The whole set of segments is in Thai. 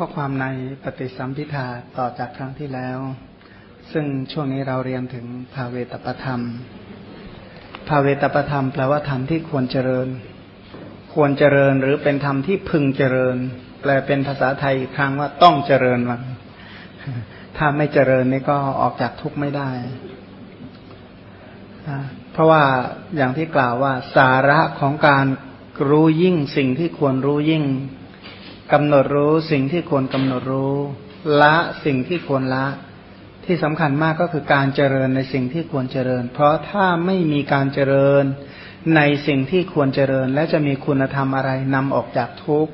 ข้อความในปฏิสัมพิธาต่อจากครั้งที่แล้ว ซึ่งช่วงนี้เราเรียนถึงภาเวตประธรรม ภาเวตประธรรมแปลว่าธรรมที่ควรเจริญ ควรเจริญหรือเป็นธรรมที่พึงเจริญ แปลเป็นภาษาไทยอีกครั้งว่าต้องเจริญมันถ้าไม่เจริญนี่ก็ออกจากทุกข์ไม่ได้ เพราะว่าอย่างที่กล่าวว่าสาระของการรู้ยิ่งสิ่งที่ควรรู้ยิ่ง กำหนดรู้สิ่งที่ควรกำหนดรู้ ละสิ่งที่ควรละ ที่สำคัญมากก็คือการเจริญในสิ่งที่ควรเจริญ เพราะถ้าไม่มีการเจริญในสิ่งที่ควรเจริญ และจะมีคุณธรรมอะไรนำออกจากทุกข์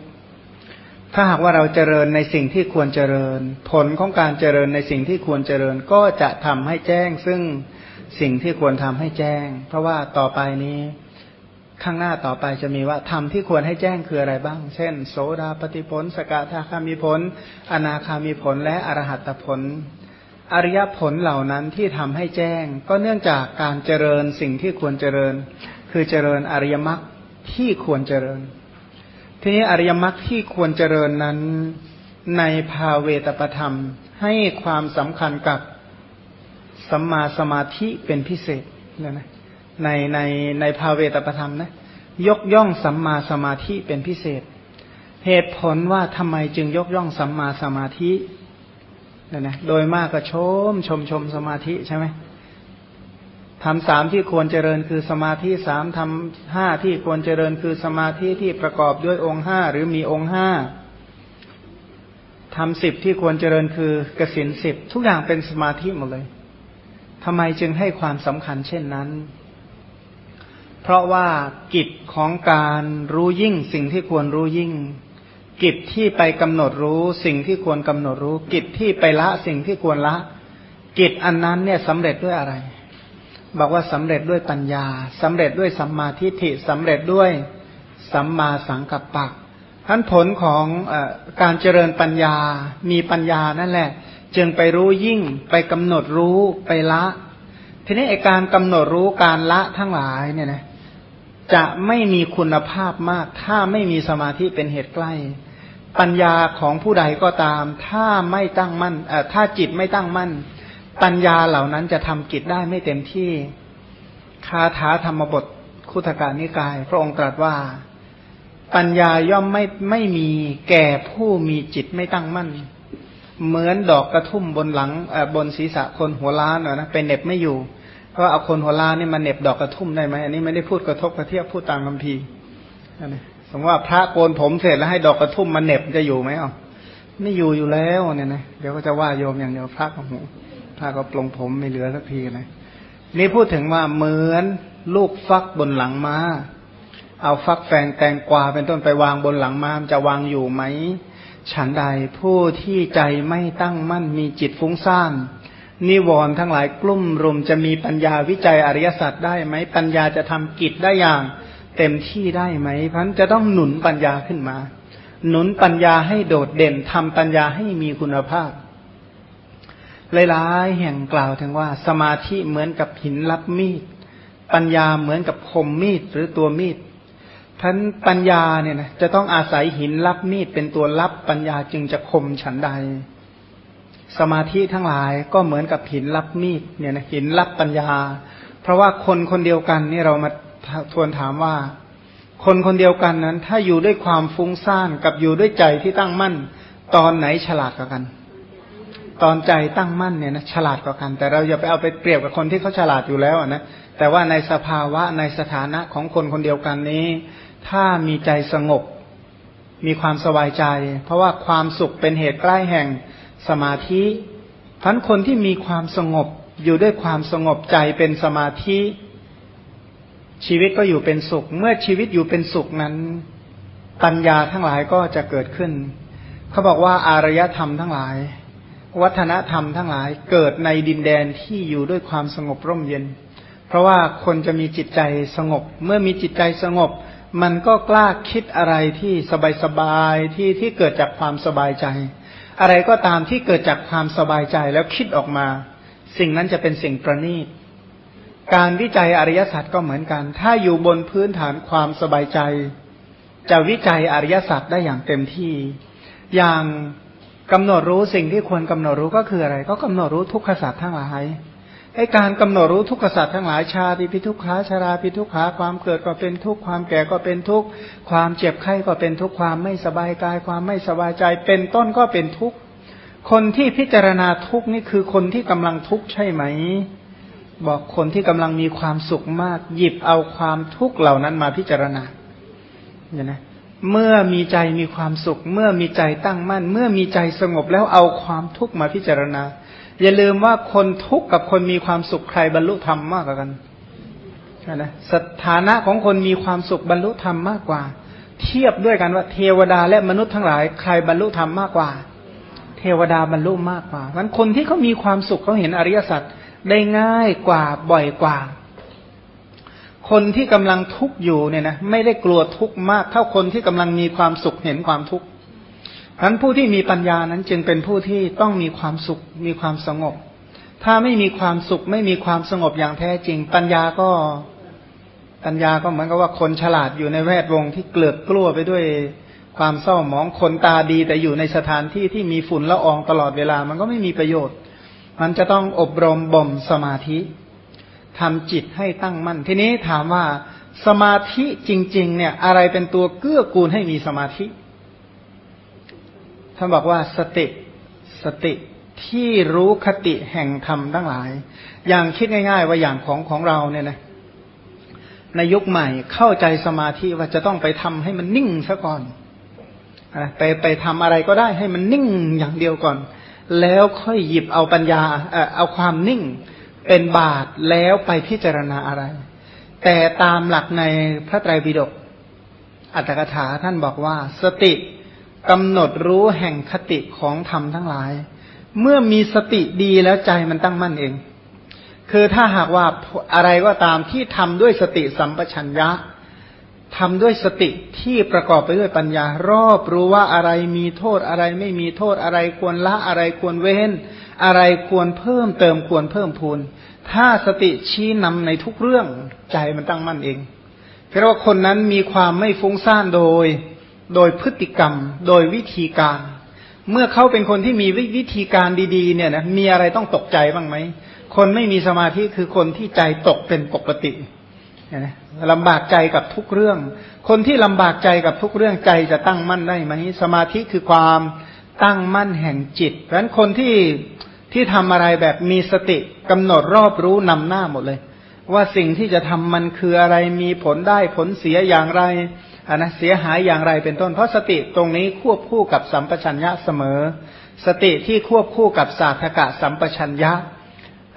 ถ้าหากว่าเราเจริญในสิ่งที่ควรเจริญ ผลของการเจริญในสิ่งที่ควรเจริญก็จะทำให้แจ้ง ซึ่งสิ่งที่ควรทำให้แจ้ง เพราะว่าต่อไปนี้ ข้างหน้าต่อไปจะมีว่าธรรมที่ควรให้แจ้งคืออะไรบ้าง เช่น โสดาปฏิผล สกทาคามีผล อนาคามีผล และอรหัตผล อริยผลเหล่านั้นที่ทำให้แจ้ง ก็เนื่องจากการเจริญสิ่งที่ควรเจริญ คือเจริญอริยมรรคที่ควรเจริญ ทีนี้อริยมรรคที่ควรเจริญนั้นในภาเวตประธรรม ให้ความสำคัญกับสัมมาสมาธิเป็นพิเศษนะนะ ในในในภาเวตประธรรมนะ ยกย่องสัมมาสมาธิเป็นพิเศษ เหตุผลว่าทำไมจึงยกย่องสัมมาสมาธินะนะโดยมากก็ชมชมชมสมาธิใช่ไหมทำสามที่ควรเจริญคือสมาธิสามทำห้าที่ควรเจริญคือสมาธิที่ประกอบด้วยองค์ห้าหรือมีองค์ห้าทำสิบที่ควรเจริญคือกสินสิบทุกอย่างเป็นสมาธิหมดเลยทำไมจึงให้ความสำคัญเช่นนั้น เพราะว่ากิจของการรู้ยิ่ง สิ่งที่ควรรู้ยิ่ง กิจที่ไปกำหนดรู้ สิ่งที่ควรกำหนดรู้ กิจที่ไปละสิ่งที่ควรละ กิจอันนั้นเนี่ยสำเร็จด้วยอะไร บอกว่าสำเร็จด้วยปัญญาสำเร็จด้วยสัมมาทิฏฐิสำเร็จด้วยสัมมาสังกัปปะท่านผลของอการเจริญปัญญา มีปัญญานั่นแหละ จึงไปรู้ยิ่ง ไปกำหนดรู้ไปละ ทีนี้ไอการกำหนดรู้การละทั้งหลายเนี่ยนะ จะไม่มีคุณภาพมาก ถ้าไม่มีสมาธิเป็นเหตุใกล้ ปัญญาของผู้ใดก็ตาม ถ้าไม่ตั้งมั่นถ้าจิตไม่ตั้งมั่น ปัญญาเหล่านั้นจะทำกิจได้ไม่เต็มที่คาถาธรรมบทคุตการนิกาย พระองค์ตรัสว่า ปัญญาย่อมไม่ไม่มีแก่ผู้มีจิตไม่ตั้งมั่น เหมือนดอกกระทุ่มบนหลังบนศีรษะคนหัวล้านนะเป็นเน็บไม่อยู่ เพราะเอาคนหัวล้านนี่มาเน็บดอกกระทุ่มได้ไหมอันนี้ไม่ได้พูดกระทบกระเทียบพูดตามคำพีสมมติว่าพระโกนผมเสร็จแล้วให้ดอกกระทุ่มมาเน็บจะอยู่ไหมอ๋อไม่อยู่อยู่แล้วเนี่ยนะเดี๋ยวก็จะว่าโยมอย่างเดียวพระก็หูพระก็ปลงผมไม่เหลือสักทีนะนี่พูดถึงว่าเหมือนลูกฟักบนหลังมา้า เอาฟักแฟงแตงกวาเป็นต้นไปวางบนหลังม้าจะวางอยู่ไหมฉันใดผู้ที่ใจไม่ตั้งมั่นมีจิตฟุ้งซ่าน นิวรณ์ทั้งหลายกลุ่มรุมจะมีปัญญาวิจัยอริยสัจได้ไหมปัญญาจะทำกิจได้อย่างเต็มที่ได้ไหมพันจะต้องหนุนปัญญาขึ้นมา หนุนปัญญาให้โดดเด่นทำปัญญาให้มีคุณภาพหลายๆแห่งกล่าวถึงว่า สมาธิเหมือนกับหินรับมีด ปัญญาเหมือนกับคมมีดหรือตัวมีดท่านปัญญาเนี่ยนะจะต้องอาศัยหินรับมีดเป็นตัวรับปัญญาจึงจะคมฉันใด สมาธิทั้งหลายก็เหมือนกับหินรับมีดเนี่ยนะหินรับปัญญา เพราะว่าคนคนเดียวกันนี่เรามาทวนถามว่า คนคนเดียวกันนั้น ถ้าอยู่ด้วยความฟุ้งซ่านกับอยู่ด้วยใจที่ตั้งมั่น ตอนไหนฉลาดกว่ากัน ตอนใจตั้งมั่นเนี่ยนะฉลาดกว่ากัน แต่เราอย่าไปเอาไปเปรียบกับคนที่เขาฉลาดอยู่แล้วนะแต่ว่าในสภาวะในสถานะของคนคนเดียวกันนี้ ถ้ามีใจสงบมีความสบายใจ เพราะว่าความสุขเป็นเหตุใกล้แห่ง สมาธิพันคนที่มีความสงบอยู่ด้วยความสงบใจเป็นสมาธิ ชีวิตก็อยู่เป็นสุข เมื่อชีวิตอยู่เป็นสุขนั้น ปัญญาทั้งหลายก็จะเกิดขึ้น เขาบอกว่าอารยธรรมทั้งหลาย วัฒนธรรมทั้งหลายเกิดในดินแดนที่อยู่ด้วยความสงบร่มเย็น เพราะว่าคนจะมีจิตใจสงบ เมื่อมีจิตใจสงบ มันก็กล้าคิดอะไรที่สบายๆที่ที่เกิดจากความสบายใจ อะไรก็ตามที่เกิดจากความสบายใจแล้วคิดออกมา สิ่งนั้นจะเป็นสิ่งประณีต การวิจัยอริยสัจก็เหมือนกัน ถ้าอยู่บนพื้นฐานความสบายใจ จะวิจัยอริยสัจได้อย่างเต็มที่ อย่างกำหนดรู้สิ่งที่ควรกำหนดรู้ก็คืออะไร ก็กำหนดรู้ทุกขสัตร์ทั้งหลาย ไอ้การกำหนดรู้ทุกขสัตว์ทั้งหลายชาติพิทุกขาชาราพิทุกขาความเกิดก็เป็นทุกข์ความแก่ก็เป็นทุกข์ความเจ็บไข้ก็เป็นทุกข์ความไม่สบายกายความไม่สบายใจเป็นต้นก็เป็นทุกข์คนที่พิจารณาทุกข์นี่คือคนที่กำลังทุกข์ใช่ไหม บอกคนที่กำลังมีความสุขมาก หยิบเอาความทุกข์เหล่านั้นมาพิจารณาเนี่ยนะเมื่อมีใจมีความสุข เมื่อมีใจตั้งมั่น เมื่อมีใจสงบแล้วเอาความทุกข์มาพิจารณา อย่าลืมว่าคนทุกข์กับคนมีความสุขใครบรรลุธรรมมากกว่ากันนะสถานะของคนมีความสุขบรรลุธรรมมากกว่า เทียบด้วยกันว่าเทวดาและมนุษย์ทั้งหลายใครบรรลุธรรมมากกว่า เทวดาบรรลุมากกว่าเพราะคนที่เขามีความสุขเขาเห็นอริยสัจได้ง่ายกว่าบ่อยกว่า คนที่กำลังทุกข์อยู่เนี่ยนะไม่ได้กลัวทุกข์มากเท่าคนที่กำลังมีความสุขเห็นความทุกข์ นั้นผู้ที่มีปัญญานั้นจึงเป็นผู้ที่ต้องมีความสุขมีความสงบ ถ้าไม่มีความสุขไม่มีความสงบอย่างแท้จริง ปัญญาก็ปัญญาก็เหมือนกับว่าคนฉลาดอยู่ในแวดวงที่เกลือกกลัวไปด้วยความเศร้าหมองคนตาดี แต่อยู่ในสถานที่ที่มีฝุ่นละอองตลอดเวลามันก็ไม่มีประโยชน์ มันจะต้องอบรมบ่มสมาธิทำจิตให้ตั้งมั่น ทีนี้ถามว่าสมาธิจริง ๆ เนี่ย อะไรเป็นตัวเกื้อกูลให้มีสมาธิ ท่านบอกว่าสติสติที่รู้คติแห่งธรรมทั้งหลาย อย่างคิดง่าย ๆ ว่าอย่างของของเราเนี่ยนะในยุคใหม่เข้าใจสมาธิว่าจะต้องไปทำให้มันนิ่งซะก่อนไปไปทำอะไรก็ได้ให้มันนิ่งอย่างเดียวก่อน แล้วค่อยหยิบเอาปัญญาเอาความนิ่งเป็นบาตแล้วไปพิจารณาอะไร แต่ตามหลักในพระไตรปิฎกอัตถกถาท่านบอกว่าสติ กำหนดรู้แห่งคติของธรรมทั้งหลาย เมื่อมีสติดีแล้วใจมันตั้งมั่นเอง คือถ้าหากว่าอะไรก็ตามที่ทำด้วยสติสัมปชัญญะทำด้วยสติที่ประกอบไปด้วยปัญญา รอบรู้ว่าอะไรมีโทษอะไรไม่มีโทษอะไรควรละอะไรควรเว้น อะไรควรเพิ่มเติมควรเพิ่มพูน ถ้าสติชี้นำในทุกเรื่องใจมันตั้งมั่นเองเพราะว่าคนนั้นมีความไม่ฟุ้งซ่านโดย โดยพฤติกรรม โดยวิธีการ เมื่อเขาเป็นคนที่มีวิธีการดีๆ เนี่ยนะมีอะไรต้องตกใจบ้างไหมคนไม่มีสมาธิคือคนที่ใจตกเป็นปกติลำบากใจกับทุกเรื่อง คนที่ลำบากใจกับทุกเรื่องใจจะตั้งมั่นได้ไหมสมาธิคือความตั้งมั่นแห่งจิต เพราะฉะนั้นคนที่ที่ทำอะไรแบบมีสติกำหนดรอบรู้นำหน้าหมดเลย ว่าสิ่งที่จะทำมันคืออะไรมีผลได้ผลเสียอย่างไร อันนะเสียหายอย่างไรเป็นต้น เพราะสติตรงนี้ควบคู่กับสัมปชัญญะเสมอ สติที่ควบคู่กับสาธกะสัมปชัญญะ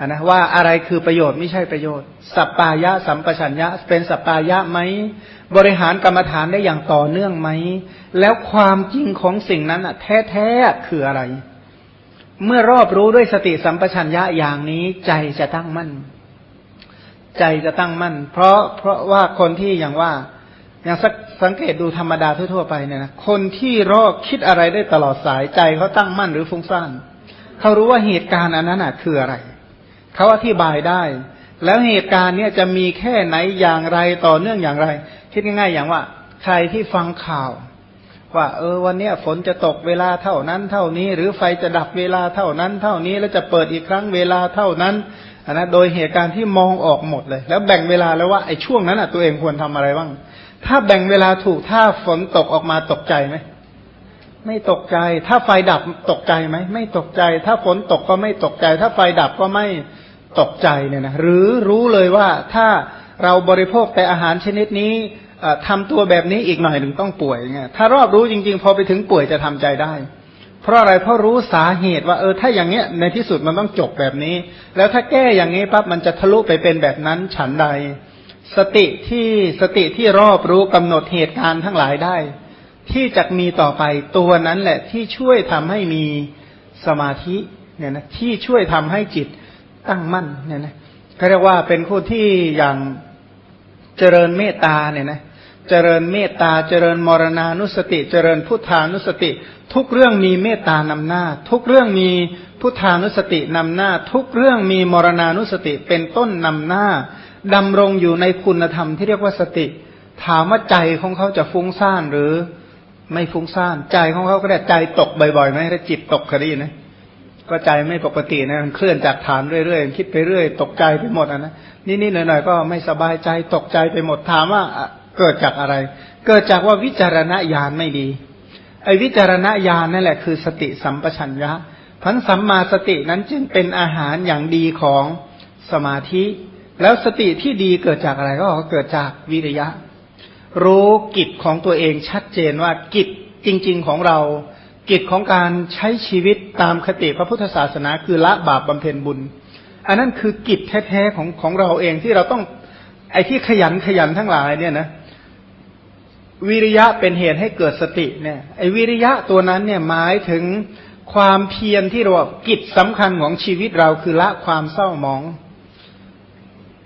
นนะว่าอะไรคือประโยชน์ไม่ใช่ประโยชน์ สัปปายะสัมปชัญญะ เป็นสัปปายะไหมบริหารกรรมฐานได้อย่างต่อเนื่องไหม แล้วความจริงของสิ่งนั้นอะ แท้ๆคืออะไร เมื่อรอบรู้ด้วยสติสัมปชัญญะอย่างนี้ใจจะตั้งมั่น ใจจะตั้งมั่น เพราะเพราะว่าคนที่อย่างว่า อย่างสักสังเกตดูธรรมดาทั่วๆไปเนี่ยนะคนที่รอคิดอะไรได้ตลอดสายใจเขาตั้งมั่นหรือฟุ้งซ่านเขารู้ว่าเหตุการณ์อันนั้นคืออะไรเขาอธิบายได้ แล้วเหตุการณ์เนี้ยจะมีแค่ไหนอย่างไรต่อเนื่องอย่างไร คิดง่ายๆอย่างว่า ใครที่ฟังข่าว ว่า เออวันเนี้ยฝนจะตกเวลาเท่านั้น เท่านี้ หรือไฟจะดับเวลาเท่านั้น เท่านี้แล้วจะเปิดอีกครั้งเวลาเท่านั้นนะโดยเหตุการณ์ที่มองออกหมดเลย แล้วแบ่งเวลาแล้วว่าไอ้ช่วงนั้นอะตัวเองควรทำอะไรบ้าง ถ้าแบ่งเวลาถูกถ้าฝนตกออกมาตกใจไหมไม่ตกใจ ถ้าไฟดับตกใจไหมไม่ตกใจ ถ้าฝนตกก็ไม่ตกใจ ถ้าไฟดับก็ไม่ตกใจเนี่ยนะหรือรู้เลยว่าถ้าเราบริโภคแต่อาหารชนิดนี้ทำตัวแบบนี้อีกหน่อยหนึ่งต้องป่วยเงี้ยถ้ารอบรู้จริง ๆ พอไปถึงป่วยจะทำใจได้ เพราะอะไรเพราะรู้สาเหตุว่าเออถ้าอย่างเงี้ยในที่สุดมันต้องจบแบบนี้ แล้วถ้าแก้อย่างนี้ปั๊บมันจะทะลุไปเป็นแบบนั้นฉันใด สติที่สติที่รอบรู้กำหนดเหตุการณ์ทั้งหลายได้ ที่จะมีต่อไปตัวนั้นแหละที่ช่วยทำให้มีสมาธิเนี่ยนะที่ช่วยทำให้จิตตั้งมั่นเนี่ยนะเขาเรียกว่าเป็นผู้ที่อย่างเจริญเมตตาเนี่ยนะเจริญเมตตาเจริญมรณานุสติ เจริญพุทธานุสติ ทุกเรื่องมีเมตตานำหน้า ทุกเรื่องมีพุทธานุสตินำหน้า ทุกเรื่องมีมรณานุสติเป็นต้นนำหน้า ดำรงอยู่ในคุณธรรมที่เรียกว่าสติ ถามว่าใจของเขาจะฟุ้งซ่านหรือไม่ฟุ้งซ่านใจของเขาก็ได้ใจตกบ่อยๆไหมถ้าจิตตกคดีนะก็ใจไม่ปกตินะมันเคลื่อนจากฐานเรื่อยๆคิดไปเรื่อย ตกใจไปหมดอะนะนี่ๆหน่อยๆก็ไม่สบายใจตกใจไปหมดถามว่าเกิดจากอะไร เกิดจากว่าวิจารณญาณไม่ดี ไอ้วิจารณญาณนั่นแหละคือสติสัมปชัญญะพันสัมมาสตินั้นจึงเป็นอาหารอย่างดีของสมาธิ แล้วสติที่ดีเกิดจากอะไรก็เกิดจากวิริยะ รู้กิจของตัวเองชัดเจนว่ากิจจริง ๆของเรา กิจของการใช้ชีวิตตามคติพระพุทธศาสนา คือละบาปบำเพ็ญบุญ อันนั้นคือกิจแท้ๆของของเราเองที่เราต้องไอ้ที่ขยันขยันทั้งหลายเนี่ยนะวิริยะเป็นเหตุให้เกิดสติเนี่ยไอ้วิริยะตัวนั้นเนี่ยหมายถึงความเพียรที่เรากิจสำคัญของชีวิตเราคือละความเศร้าหมอง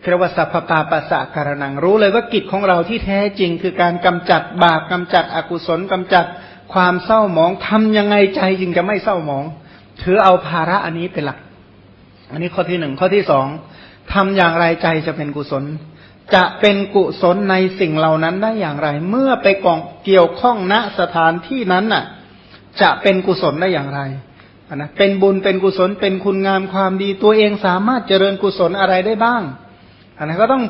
เรียกว่าสัพพาปัสสะการนังรู้เลยว่ากิจของเราที่แท้จริงคือการกำจัดบาปกำจัดอกุศลกำจัดความเศร้าหมองทำยังไงใจจึงจะไม่เศร้าหมอง ถือเอาภาระอันนี้เป็นหลัก อันนี้ข้อที่หนึ่งข้อที่สองทำอย่างไรใจจะเป็นกุศล จะเป็นกุศลในสิ่งเหล่านั้นได้อย่างไร เมื่อไปกองเกี่ยวข้องณสถานที่นั้นน่ะ จะเป็นกุศลได้อย่างไรนะเป็นบุญเป็นกุศลเป็นคุณงามความดีตัวเองสามารถเจริญกุศลอะไรได้บ้าง อันนั้นก็ต้อง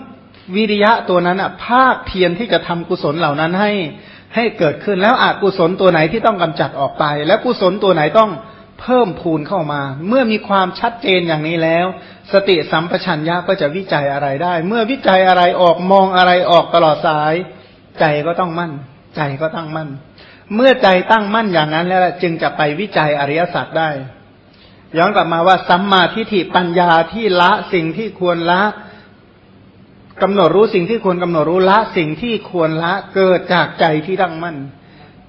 วิริยะตัวนั้นอะภาคเพียรที่จะทำกุศลเหล่านั้นให้ให้เกิดขึ้นแล้วอกุศลตัวไหนที่ต้องกำจัดออกไป และกุศลตัวไหนต้องเพิ่มพูนเข้ามา เมื่อมีความชัดเจนอย่างนี้แล้ว สติสัมปชัญญะก็จะวิจัยอะไรได้ เมื่อวิจัยอะไรออกมองอะไรออกตลอดสาย ใจก็ต้องมั่น ใจก็ตั้งมั่น เมื่อใจตั้งมั่นอย่างนั้นแล้วจึงจะไปวิจัยอริยสัจได้ ย้อนกลับมาว่าสัมมาทิฏฐิปัญญาที่ละสิ่งที่ควรละ กำหนดรู้สิ่งที่ควรกำหนดรู้ละสิ่งที่ควรละเกิดจากใจที่ตั้งมั่น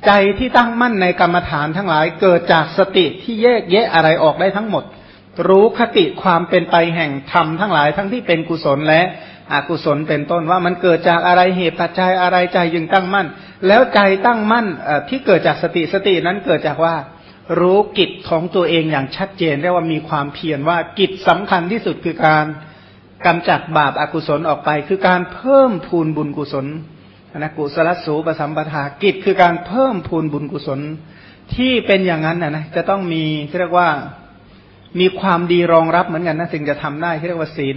ใจที่ตั้งมั่นในกรรมฐานทั้งหลาย เกิดจากสติที่แยกแยะอะไรออกได้ทั้งหมด รู้คติความเป็นไปแห่งธรรมทั้งหลายทั้งที่เป็นกุศลและอกุศลเป็นต้นว่ามันเกิดจากอะไรเหตุปัจจัยอะไรใจยึงตั้งมั่น แล้วใจตั้งมั่นที่เกิดจากสติสตินั้นเกิดจากว่า รู้กิจของตัวเองอย่างชัดเจนได้ว่ามีความเพียรว่ากิจสำคัญที่สุดคือการ กำจัดบาปอากุศลออกไป คือการเพิ่มพูนบุญกุศลนะกุศลสูปสัมปทากิจคือการเพิ่มพูนบุญกุศลที่เป็นอย่างนั้นนะนะจะต้องมีเรียกว่ามีความดีรองรับเหมือนกันนะถึงจะทำได้ที่เรียกว่าศีล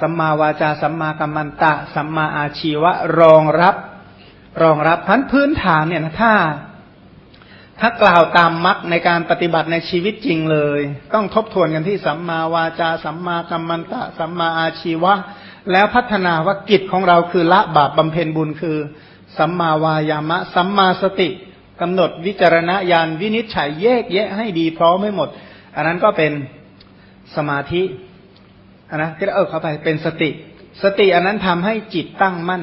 สัมมาวาจาสัมมากัมมันตะ สัมมาอาชีวะรองรับ รองรับพันพื้นฐานเนี่ยนะถ้า ถ้ากล่าวตามมรรคในการปฏิบัติในชีวิตจริงเลย ต้องทบทวนกันที่สัมมาวาจา สัมมากัมมันตะ สัมมาอาชีวะ แล้วพัฒนาว่ากิจของเราคือละบาปบำเพ็ญบุญคือ สัมมาวายามะ สัมมาสติกำหนดวิจารณญาณวินิจฉัยแยกแยะให้ดีพร้อมไม่หมด อันนั้นก็เป็นสมาธิอันนะที่เออเข้าไปเป็นสติ สติอันนั้นทำให้จิตตั้งมั่น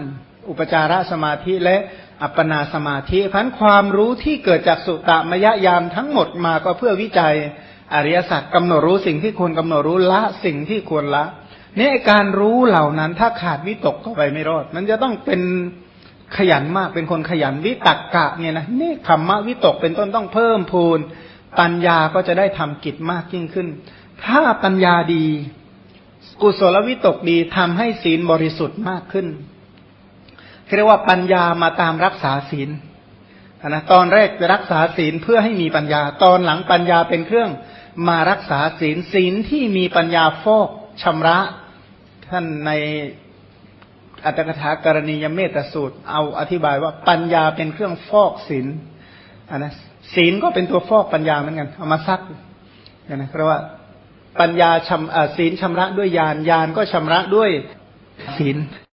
อุปจารสมาธิและ อัปปนาสมาธิพันความรู้ที่เกิดจากสุตมยญาณทั้งหมดมาก็เพื่อวิจัยอริยสัจกำหนดรู้สิ่งที่ควรกำหนดรู้ละสิ่งที่ควรละเนี่ยการรู้เหล่านั้นถ้าขาดวิตกเข้าไปไม่รอด มันจะต้องเป็นขยันมากเป็นคนขยันวิตักกะเนี่ยนะนี่ธรรมะวิตกเป็นต้นต้องเพิ่มพูน ปัญญาก็จะได้ทำกิจมากยิ่งขึ้น ถ้าปัญญาดี กุศลวิตกดีทำให้ศีลบริสุทธิ์มากขึ้น เรียกว่าปัญญามาตามรักษาศีลนะตอนแรกจะรักษาศีลเพื่อให้มีปัญญา ตอนหลังปัญญาเป็นเครื่องมารักษาศีลศีลที่มีปัญญาฟอกชำระ ท่านในอัตถกถากรณียเมตสูตร เอาอธิบายว่าปัญญาเป็นเครื่องฟอกศีลนนะศีลก็เป็นตัวฟอกปัญญาเหมือนกัน เอามาซักนะเพราะว่าปัญญาชำศีลชำระด้วยญาณญาณก็ชำระด้วยศีล